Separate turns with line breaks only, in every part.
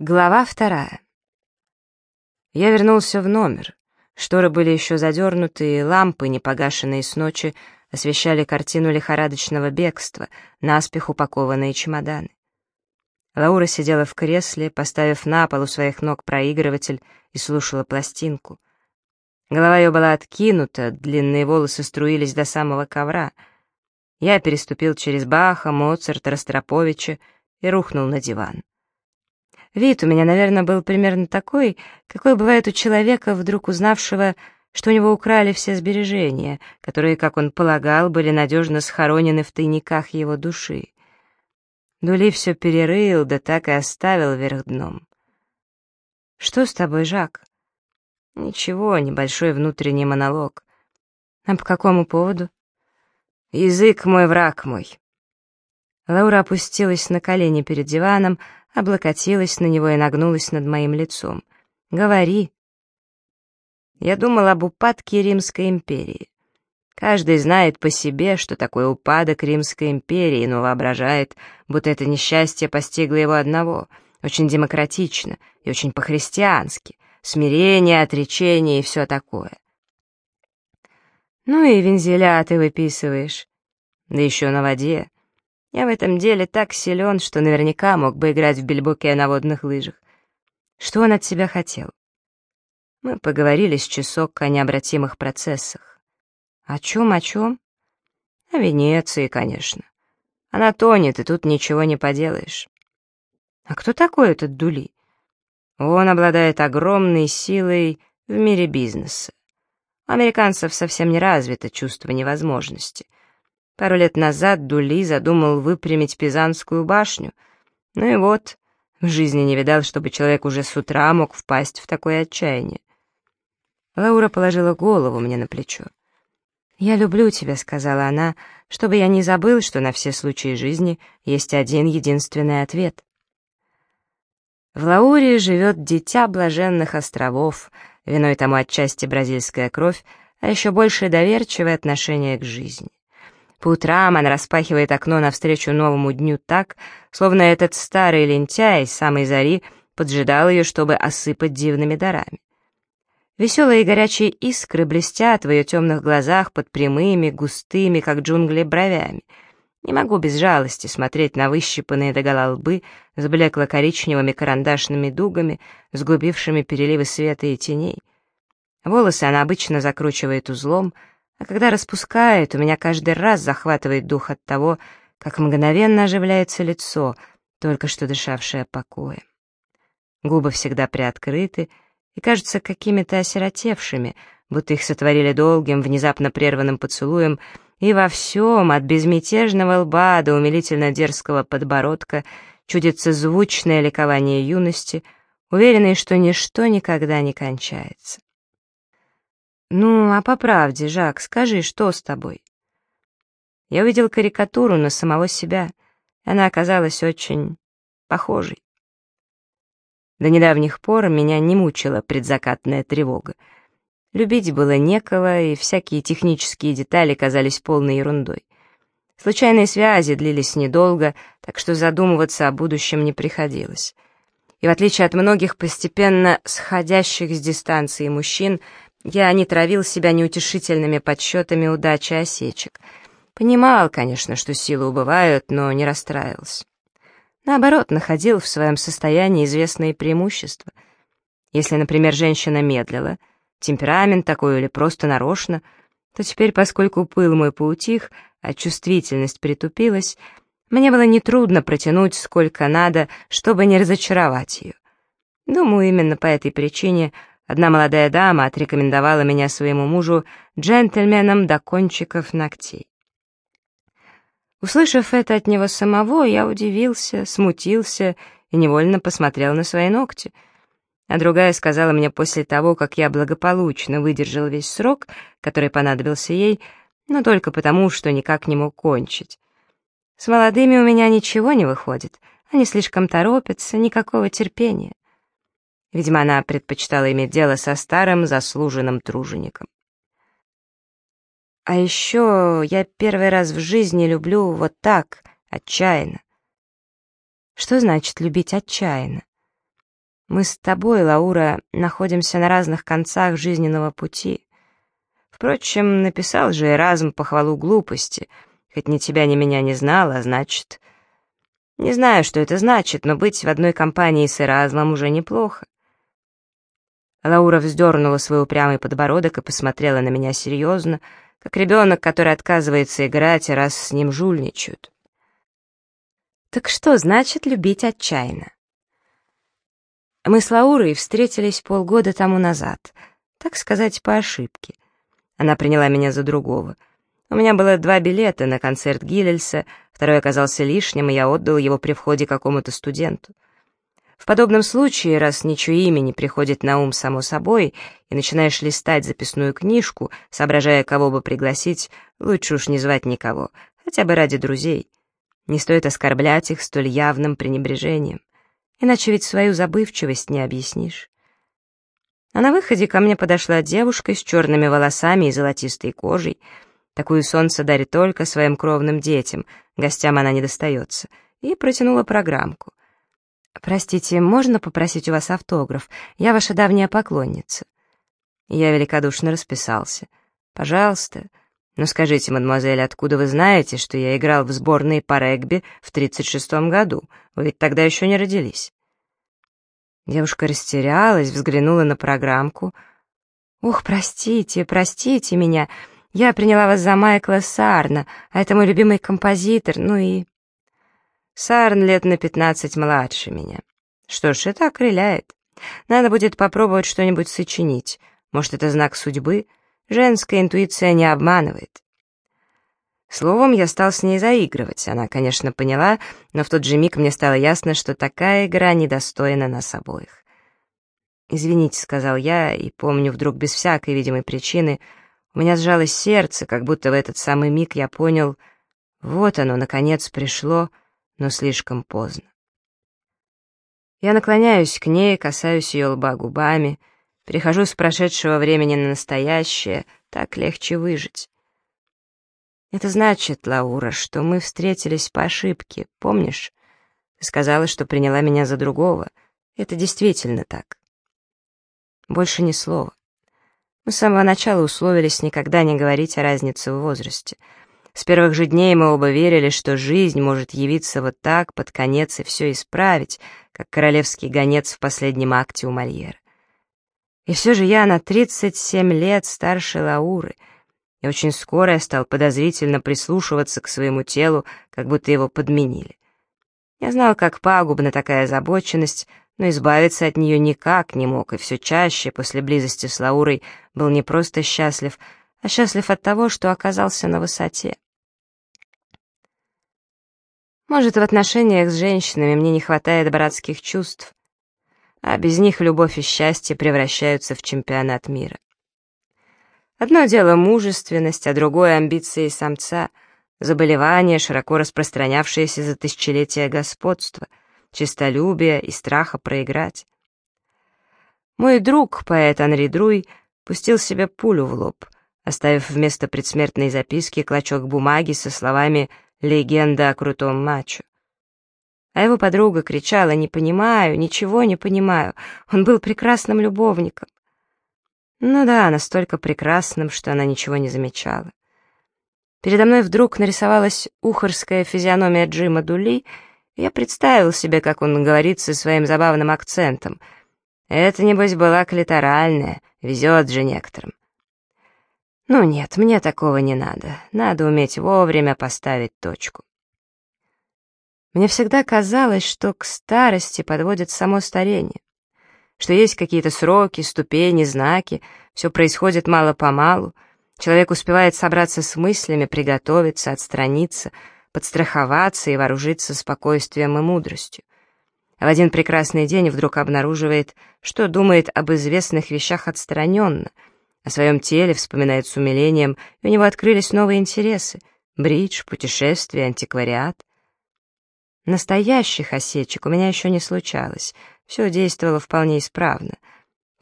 Глава вторая. Я вернулся в номер. Шторы были еще задернуты, и лампы, не погашенные с ночи, освещали картину лихорадочного бегства, наспех упакованные чемоданы. Лаура сидела в кресле, поставив на пол у своих ног проигрыватель и слушала пластинку. Голова ее была откинута, длинные волосы струились до самого ковра. Я переступил через Баха, Моцарта, Ростроповича и рухнул на диван. Вид у меня, наверное, был примерно такой, какой бывает у человека, вдруг узнавшего, что у него украли все сбережения, которые, как он полагал, были надежно схоронены в тайниках его души. Дули все перерыл, да так и оставил вверх дном. «Что с тобой, Жак?» «Ничего, небольшой внутренний монолог». «А по какому поводу?» «Язык мой, враг мой». Лаура опустилась на колени перед диваном, облокотилась на него и нагнулась над моим лицом. «Говори». Я думал об упадке Римской империи. Каждый знает по себе, что такое упадок Римской империи, но воображает, будто это несчастье постигло его одного, очень демократично и очень по-христиански, смирение, отречение и все такое. Ну и вензеля ты выписываешь, да еще на воде. Я в этом деле так силен, что наверняка мог бы играть в бельбуке на водных лыжах. Что он от тебя хотел? Мы поговорили с часок о необратимых процессах. О чем, о чем? О Венеции, конечно. Она тонет, и тут ничего не поделаешь. А кто такой этот Дули? Он обладает огромной силой в мире бизнеса. У американцев совсем не развито чувство невозможности — Пару лет назад Дули задумал выпрямить Пизанскую башню. Ну и вот, в жизни не видал, чтобы человек уже с утра мог впасть в такое отчаяние. Лаура положила голову мне на плечо. «Я люблю тебя», — сказала она, — «чтобы я не забыл, что на все случаи жизни есть один единственный ответ». В Лауре живет дитя блаженных островов, виной тому отчасти бразильская кровь, а еще больше доверчивое отношение к жизни. По утрам она распахивает окно навстречу новому дню так, словно этот старый лентяй с самой зари поджидал ее, чтобы осыпать дивными дарами. Веселые и горячие искры блестят в ее темных глазах под прямыми, густыми, как джунгли, бровями. Не могу без жалости смотреть на выщипанные догола лбы с блекло-коричневыми карандашными дугами, сгубившими переливы света и теней. Волосы она обычно закручивает узлом — а когда распускает, у меня каждый раз захватывает дух от того, как мгновенно оживляется лицо, только что дышавшее покоем. Губы всегда приоткрыты и кажутся какими-то осиротевшими, будто их сотворили долгим, внезапно прерванным поцелуем, и во всем, от безмятежного лба до умилительно дерзкого подбородка, чудится звучное ликование юности, уверенной, что ничто никогда не кончается. «Ну, а по правде, Жак, скажи, что с тобой?» Я увидел карикатуру на самого себя, она оказалась очень похожей. До недавних пор меня не мучила предзакатная тревога. Любить было некого, и всякие технические детали казались полной ерундой. Случайные связи длились недолго, так что задумываться о будущем не приходилось. И в отличие от многих постепенно сходящих с дистанции мужчин, я не травил себя неутешительными подсчетами удачи осечек. Понимал, конечно, что силы убывают, но не расстраивался. Наоборот, находил в своем состоянии известные преимущества. Если, например, женщина медлила, темперамент такой или просто нарочно, то теперь, поскольку пыл мой поутих, а чувствительность притупилась, мне было нетрудно протянуть сколько надо, чтобы не разочаровать ее. Думаю, именно по этой причине Одна молодая дама отрекомендовала меня своему мужу джентльменом до кончиков ногтей. Услышав это от него самого, я удивился, смутился и невольно посмотрел на свои ногти. А другая сказала мне после того, как я благополучно выдержал весь срок, который понадобился ей, но только потому, что никак не мог кончить. С молодыми у меня ничего не выходит, они слишком торопятся, никакого терпения. Видимо, она предпочитала иметь дело со старым заслуженным тружеником. А еще я первый раз в жизни люблю вот так, отчаянно. Что значит любить отчаянно? Мы с тобой, Лаура, находимся на разных концах жизненного пути. Впрочем, написал же Эразм похвалу глупости, хоть ни тебя, ни меня не знал, а значит... Не знаю, что это значит, но быть в одной компании с Эразмом уже неплохо. Лаура вздернула свой упрямый подбородок и посмотрела на меня серьезно, как ребенок, который отказывается играть, раз с ним жульничают. «Так что значит любить отчаянно?» Мы с Лаурой встретились полгода тому назад, так сказать, по ошибке. Она приняла меня за другого. У меня было два билета на концерт Гиллельса, второй оказался лишним, и я отдал его при входе какому-то студенту. В подобном случае, раз ничего имя не приходит на ум само собой, и начинаешь листать записную книжку, соображая, кого бы пригласить, лучше уж не звать никого, хотя бы ради друзей. Не стоит оскорблять их столь явным пренебрежением, иначе ведь свою забывчивость не объяснишь. А на выходе ко мне подошла девушка с черными волосами и золотистой кожей. Такую солнце дарит только своим кровным детям, гостям она не достается, и протянула программку. «Простите, можно попросить у вас автограф? Я ваша давняя поклонница». Я великодушно расписался. «Пожалуйста. Но скажите, мадемуазель, откуда вы знаете, что я играл в сборной по регби в 36-м году? Вы ведь тогда еще не родились». Девушка растерялась, взглянула на программку. «Ух, простите, простите меня. Я приняла вас за Майкла Сарна, а это мой любимый композитор, ну и...» Сарн лет на пятнадцать младше меня. Что ж, это окрыляет. Надо будет попробовать что-нибудь сочинить. Может, это знак судьбы? Женская интуиция не обманывает. Словом, я стал с ней заигрывать. Она, конечно, поняла, но в тот же миг мне стало ясно, что такая игра недостойна нас обоих. «Извините», — сказал я, и помню, вдруг без всякой видимой причины, у меня сжалось сердце, как будто в этот самый миг я понял, вот оно, наконец, пришло — но слишком поздно. Я наклоняюсь к ней, касаюсь ее лба губами, перехожу с прошедшего времени на настоящее, так легче выжить. Это значит, Лаура, что мы встретились по ошибке, помнишь? Ты сказала, что приняла меня за другого. Это действительно так. Больше ни слова. Мы с самого начала условились никогда не говорить о разнице в возрасте — с первых же дней мы оба верили, что жизнь может явиться вот так, под конец, и все исправить, как королевский гонец в последнем акте у Мольера. И все же я на 37 лет старше Лауры, и очень скоро я стал подозрительно прислушиваться к своему телу, как будто его подменили. Я знал, как пагубна такая озабоченность, но избавиться от нее никак не мог, и все чаще после близости с Лаурой был не просто счастлив, а счастлив от того, что оказался на высоте. Может, в отношениях с женщинами мне не хватает братских чувств, а без них любовь и счастье превращаются в чемпионат мира. Одно дело мужественность, а другое — амбиции самца, заболевание, широко распространявшееся за тысячелетия господства, честолюбие и страха проиграть. Мой друг, поэт Анри Друй, пустил себе пулю в лоб, оставив вместо предсмертной записки клочок бумаги со словами «Связь» Легенда о крутом мачо. А его подруга кричала «Не понимаю, ничего не понимаю, он был прекрасным любовником». Ну да, настолько прекрасным, что она ничего не замечала. Передо мной вдруг нарисовалась ухарская физиономия Джима Дули, и я представил себе, как он говорит со своим забавным акцентом. Это, небось, была клиторальная, везет же некоторым. Ну нет, мне такого не надо. Надо уметь вовремя поставить точку. Мне всегда казалось, что к старости подводит само старение, что есть какие-то сроки, ступени, знаки, все происходит мало-помалу, человек успевает собраться с мыслями, приготовиться, отстраниться, подстраховаться и вооружиться спокойствием и мудростью. А в один прекрасный день вдруг обнаруживает, что думает об известных вещах отстраненно — о своем теле вспоминает с умилением, и у него открылись новые интересы — бридж, путешествия, антиквариат. Настоящих осечек у меня еще не случалось, все действовало вполне исправно.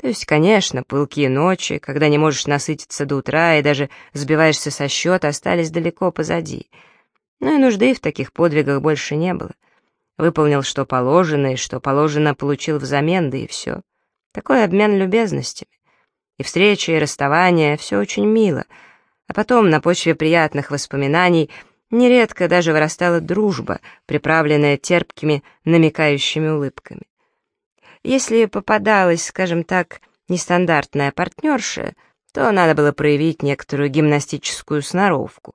То есть, конечно, пылкие ночи, когда не можешь насытиться до утра и даже сбиваешься со счета, остались далеко позади. Но и нужды в таких подвигах больше не было. Выполнил, что положено, и что положено получил взамен, да и все. Такой обмен любезностями. И встречи, и расставания — все очень мило. А потом, на почве приятных воспоминаний, нередко даже вырастала дружба, приправленная терпкими, намекающими улыбками. Если попадалась, скажем так, нестандартная партнерша, то надо было проявить некоторую гимнастическую сноровку.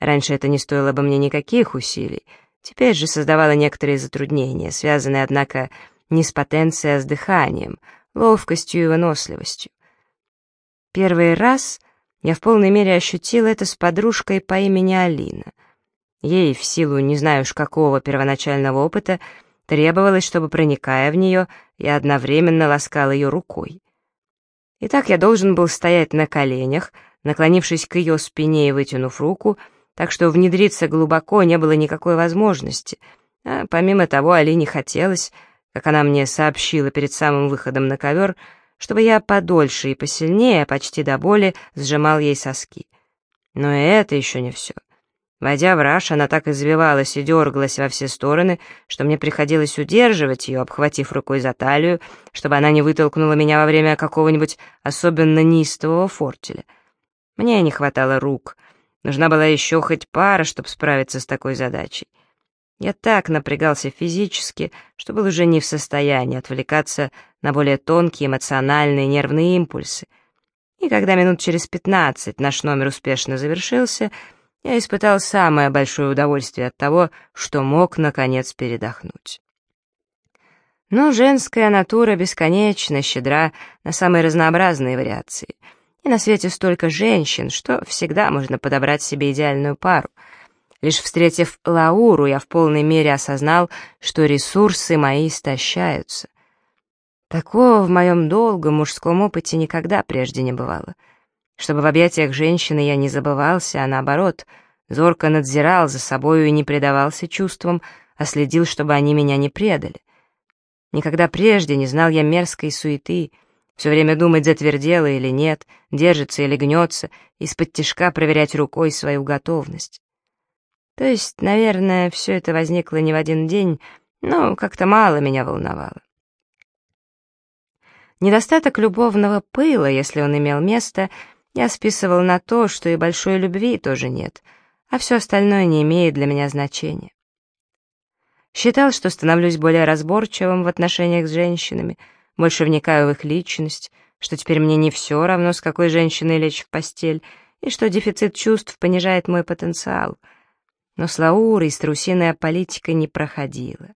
Раньше это не стоило бы мне никаких усилий, теперь же создавало некоторые затруднения, связанные, однако, не с потенцией, а с дыханием, ловкостью и выносливостью. Первый раз я в полной мере ощутила это с подружкой по имени Алина. Ей, в силу не знаю уж какого первоначального опыта, требовалось, чтобы, проникая в нее, я одновременно ласкал ее рукой. Итак, я должен был стоять на коленях, наклонившись к ее спине и вытянув руку, так что внедриться глубоко не было никакой возможности. А помимо того, Алине хотелось, как она мне сообщила перед самым выходом на ковер, чтобы я подольше и посильнее, почти до боли, сжимал ей соски. Но и это еще не все. Войдя в раж, она так извивалась и дергалась во все стороны, что мне приходилось удерживать ее, обхватив рукой за талию, чтобы она не вытолкнула меня во время какого-нибудь особенно неистового фортеля. Мне не хватало рук. Нужна была еще хоть пара, чтобы справиться с такой задачей. Я так напрягался физически, что был уже не в состоянии отвлекаться на более тонкие эмоциональные нервные импульсы. И когда минут через пятнадцать наш номер успешно завершился — я испытал самое большое удовольствие от того, что мог, наконец, передохнуть. Но женская натура бесконечно щедра на самые разнообразные вариации. И на свете столько женщин, что всегда можно подобрать себе идеальную пару. Лишь встретив Лауру, я в полной мере осознал, что ресурсы мои истощаются. Такого в моем долгом мужском опыте никогда прежде не бывало — чтобы в объятиях женщины я не забывался, а наоборот, зорко надзирал за собою и не предавался чувствам, а следил, чтобы они меня не предали. Никогда прежде не знал я мерзкой суеты, все время думать, затвердело или нет, держится или гнется, из-под тишка проверять рукой свою готовность. То есть, наверное, все это возникло не в один день, но как-то мало меня волновало. Недостаток любовного пыла, если он имел место — я списывал на то, что и большой любви тоже нет, а все остальное не имеет для меня значения. Считал, что становлюсь более разборчивым в отношениях с женщинами, больше вникаю в их личность, что теперь мне не все равно, с какой женщиной лечь в постель, и что дефицит чувств понижает мой потенциал. Но с Лаурой страусиная политика не проходила.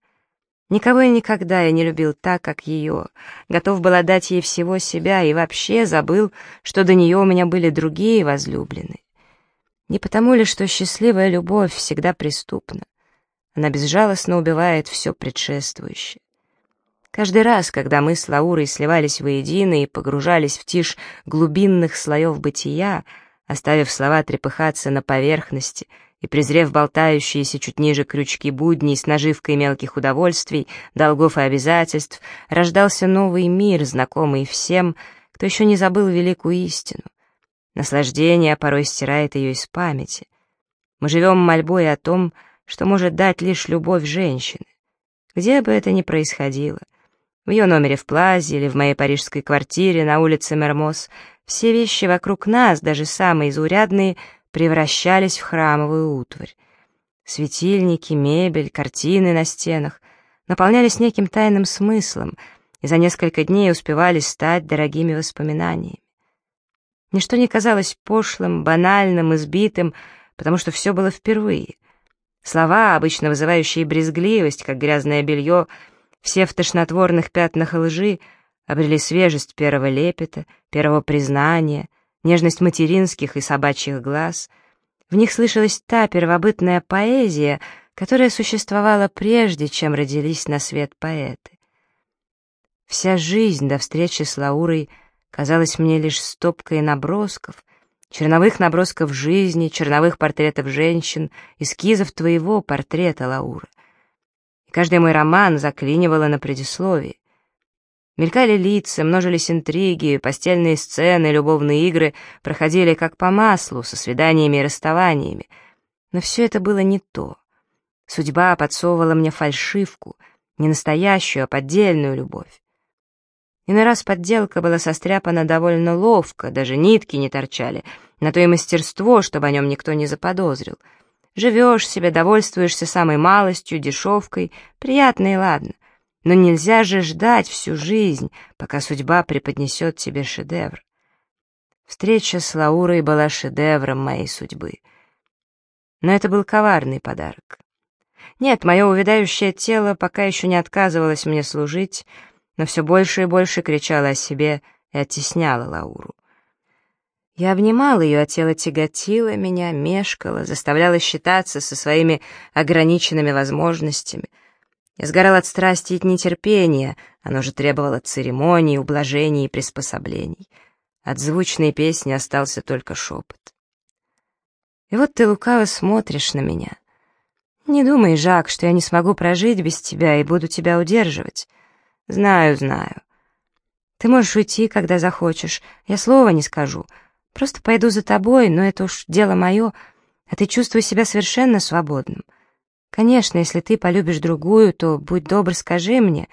Никого и никогда я не любил так, как ее. Готов был отдать ей всего себя и вообще забыл, что до нее у меня были другие возлюбленные. Не потому ли, что счастливая любовь всегда преступна? Она безжалостно убивает все предшествующее. Каждый раз, когда мы с Лаурой сливались воедино и погружались в тишь глубинных слоев бытия, оставив слова трепыхаться на поверхности — и, презрев болтающиеся чуть ниже крючки будней с наживкой мелких удовольствий, долгов и обязательств, рождался новый мир, знакомый всем, кто еще не забыл великую истину. Наслаждение порой стирает ее из памяти. Мы живем мольбой о том, что может дать лишь любовь женщины. Где бы это ни происходило, в ее номере в Плазе или в моей парижской квартире на улице Мермос, все вещи вокруг нас, даже самые заурядные, превращались в храмовую утварь. Светильники, мебель, картины на стенах наполнялись неким тайным смыслом и за несколько дней успевали стать дорогими воспоминаниями. Ничто не казалось пошлым, банальным, избитым, потому что все было впервые. Слова, обычно вызывающие брезгливость, как грязное белье, все в тошнотворных пятнах лжи, обрели свежесть первого лепета, первого признания, нежность материнских и собачьих глаз. В них слышалась та первобытная поэзия, которая существовала прежде, чем родились на свет поэты. Вся жизнь до встречи с Лаурой казалась мне лишь стопкой набросков, черновых набросков жизни, черновых портретов женщин, эскизов твоего портрета, Лаура. И каждый мой роман заклинивало на предисловии. Мелькали лица, множились интриги, постельные сцены, любовные игры проходили как по маслу, со свиданиями и расставаниями. Но все это было не то. Судьба подсовывала мне фальшивку, не настоящую, а поддельную любовь. Иной раз подделка была состряпана довольно ловко, даже нитки не торчали, на то и мастерство, чтобы о нем никто не заподозрил. Живешь себе, довольствуешься самой малостью, дешевкой, приятно и ладно. Но нельзя же ждать всю жизнь, пока судьба преподнесет тебе шедевр. Встреча с Лаурой была шедевром моей судьбы. Но это был коварный подарок. Нет, мое увядающее тело пока еще не отказывалось мне служить, но все больше и больше кричало о себе и оттесняло Лауру. Я обнимала ее, а тело тяготило меня, мешкало, заставляло считаться со своими ограниченными возможностями — я сгорал от страсти и нетерпения, оно же требовало церемоний, ублажений и приспособлений. От звучной песни остался только шепот. И вот ты лукаво смотришь на меня. Не думай, Жак, что я не смогу прожить без тебя и буду тебя удерживать. Знаю, знаю. Ты можешь уйти, когда захочешь, я слова не скажу. Просто пойду за тобой, но это уж дело мое, а ты чувствуй себя совершенно свободным. Конечно, если ты полюбишь другую, то будь добр, скажи мне.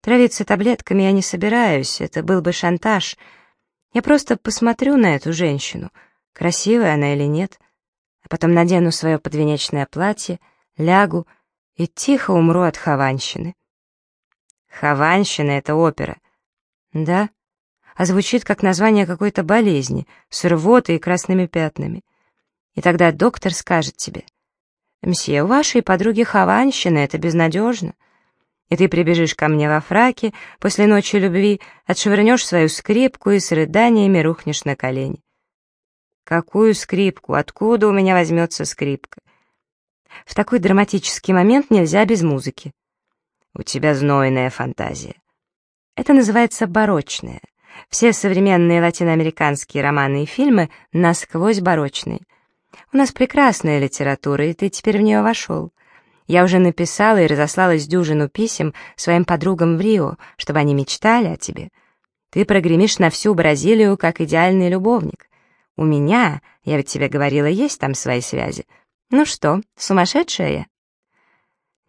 Травиться таблетками я не собираюсь, это был бы шантаж. Я просто посмотрю на эту женщину, красивая она или нет, а потом надену свое подвенечное платье, лягу и тихо умру от хованщины. Хованщина — это опера. Да, а звучит как название какой-то болезни, с рвотой и красными пятнами. И тогда доктор скажет тебе — «Мсье, у вашей подруги Хованщина, это безнадежно. И ты прибежишь ко мне во фраке после ночи любви, отшвырнешь свою скрипку и с рыданиями рухнешь на колени». «Какую скрипку? Откуда у меня возьмется скрипка?» В такой драматический момент нельзя без музыки. У тебя знойная фантазия. Это называется барочная. Все современные латиноамериканские романы и фильмы насквозь барочные. У нас прекрасная литература, и ты теперь в нее вошел. Я уже написала и разослала с дюжину писем своим подругам в Рио, чтобы они мечтали о тебе. Ты прогремишь на всю Бразилию, как идеальный любовник. У меня, я ведь тебе говорила, есть там свои связи. Ну что, сумасшедшая я?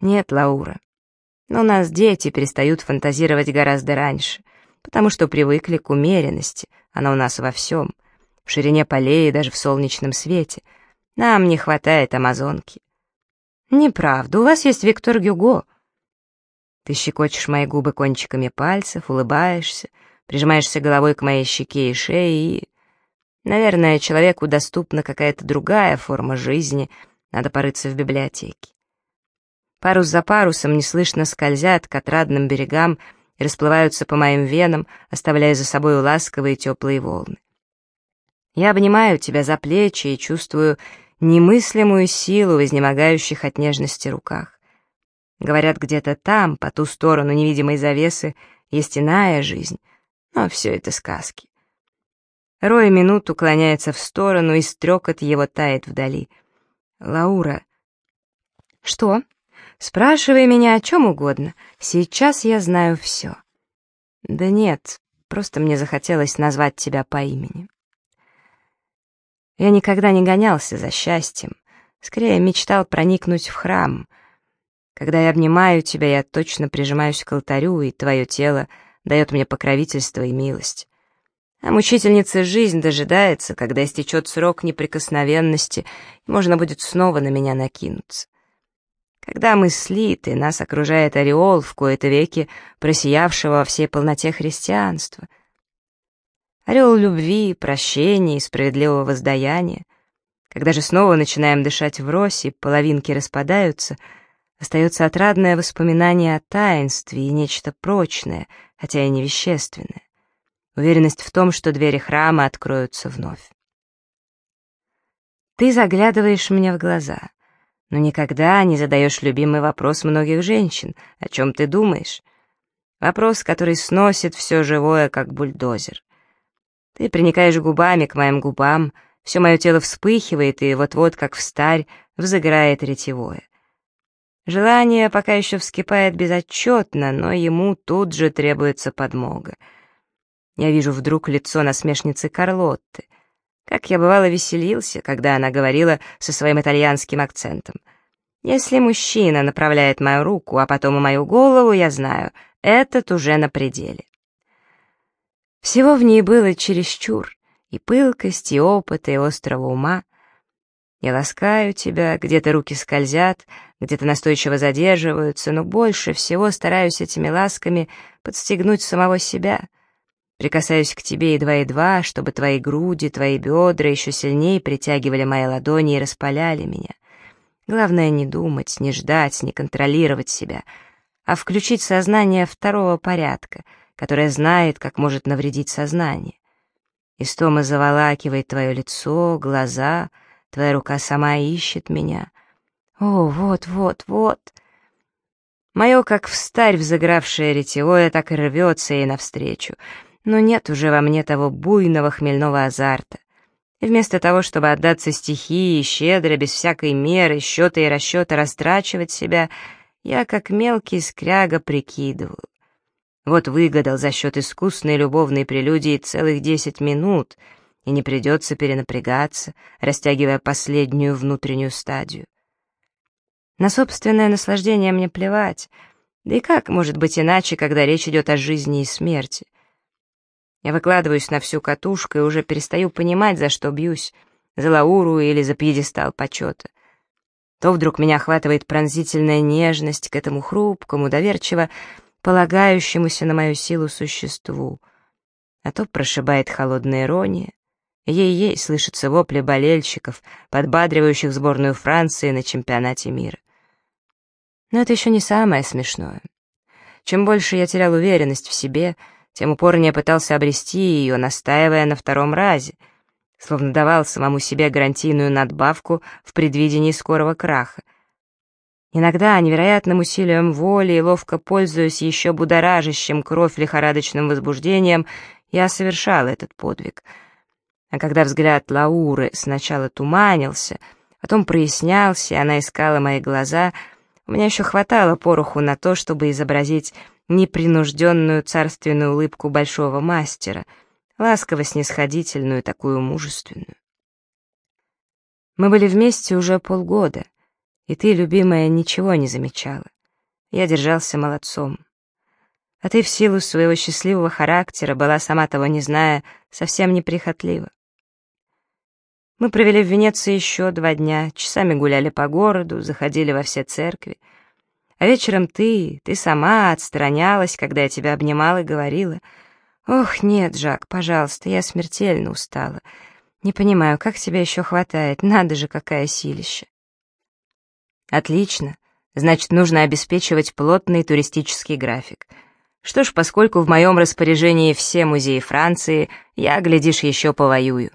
Нет, Лаура. Но у нас дети перестают фантазировать гораздо раньше, потому что привыкли к умеренности, она у нас во всем, в ширине полей и даже в солнечном свете — нам не хватает амазонки. Неправда, у вас есть Виктор Гюго. Ты щекочешь мои губы кончиками пальцев, улыбаешься, прижимаешься головой к моей щеке и шее и... Наверное, человеку доступна какая-то другая форма жизни, надо порыться в библиотеке. Парус за парусом неслышно скользят к отрадным берегам и расплываются по моим венам, оставляя за собой ласковые теплые волны. Я обнимаю тебя за плечи и чувствую немыслимую силу в изнемогающих от нежности руках. Говорят, где-то там, по ту сторону невидимой завесы, есть иная жизнь, но все это сказки. Рой минут уклоняется в сторону, и стрекот его тает вдали. «Лаура...» «Что?» «Спрашивай меня о чем угодно. Сейчас я знаю все». «Да нет, просто мне захотелось назвать тебя по имени». Я никогда не гонялся за счастьем, скорее мечтал проникнуть в храм. Когда я обнимаю тебя, я точно прижимаюсь к алтарю, и твое тело дает мне покровительство и милость. А мучительница жизнь дожидается, когда истечет срок неприкосновенности, и можно будет снова на меня накинуться. Когда мы слиты, нас окружает ореол в кои-то веки просиявшего во всей полноте христианства — Орел любви, прощения и справедливого воздаяния. Когда же снова начинаем дышать врозь, и половинки распадаются, остается отрадное воспоминание о таинстве и нечто прочное, хотя и не вещественное. Уверенность в том, что двери храма откроются вновь. Ты заглядываешь мне в глаза, но никогда не задаешь любимый вопрос многих женщин, о чем ты думаешь. Вопрос, который сносит все живое, как бульдозер. Ты приникаешь губами к моим губам, все мое тело вспыхивает, и вот-вот, как встарь, взыграет ретевое. Желание пока еще вскипает безотчетно, но ему тут же требуется подмога. Я вижу вдруг лицо насмешницы Карлотты. Как я бывало веселился, когда она говорила со своим итальянским акцентом. Если мужчина направляет мою руку, а потом и мою голову, я знаю, этот уже на пределе. Всего в ней было чересчур, и пылкость, и опыт, и острого ума. Я ласкаю тебя, где-то руки скользят, где-то настойчиво задерживаются, но больше всего стараюсь этими ласками подстегнуть самого себя. Прикасаюсь к тебе едва-едва, чтобы твои груди, твои бедра еще сильнее притягивали мои ладони и распаляли меня. Главное не думать, не ждать, не контролировать себя, а включить сознание второго порядка, которое знает, как может навредить сознание. Истома заволакивает твое лицо, глаза, твоя рука сама ищет меня. О, вот, вот, вот. Мое, как встарь взыгравшее ретевое, так и рвется ей навстречу, но нет уже во мне того буйного хмельного азарта. И вместо того, чтобы отдаться стихии, щедро, без всякой меры, счета и расчета растрачивать себя, я, как мелкий скряга, прикидывал. Вот выгадал за счет искусной любовной прелюдии целых десять минут, и не придется перенапрягаться, растягивая последнюю внутреннюю стадию. На собственное наслаждение мне плевать, да и как может быть иначе, когда речь идет о жизни и смерти? Я выкладываюсь на всю катушку и уже перестаю понимать, за что бьюсь, за Лауру или за пьедестал почета. То вдруг меня охватывает пронзительная нежность к этому хрупкому, доверчиво полагающемуся на мою силу существу, а то прошибает холодная ирония. Ей-ей слышатся вопли болельщиков, подбадривающих сборную Франции на чемпионате мира. Но это еще не самое смешное. Чем больше я терял уверенность в себе, тем упорнее пытался обрести ее, настаивая на втором разе, словно давал самому себе гарантийную надбавку в предвидении скорого краха. Иногда невероятным усилием воли и ловко пользуясь еще будоражащим кровь лихорадочным возбуждением, я совершал этот подвиг. А когда взгляд Лауры сначала туманился, потом прояснялся, и она искала мои глаза, у меня еще хватало пороху на то, чтобы изобразить непринужденную царственную улыбку большого мастера, ласково-снисходительную, такую мужественную. Мы были вместе уже полгода, и ты, любимая, ничего не замечала. Я держался молодцом. А ты в силу своего счастливого характера была, сама того не зная, совсем неприхотлива. Мы провели в Венеции еще два дня, часами гуляли по городу, заходили во все церкви, а вечером ты, ты сама отстранялась, когда я тебя обнимала и говорила, «Ох, нет, Жак, пожалуйста, я смертельно устала. Не понимаю, как тебя еще хватает, надо же, какая силища». «Отлично, значит, нужно обеспечивать плотный туристический график. Что ж, поскольку в моем распоряжении все музеи Франции, я, глядишь, еще повоюю».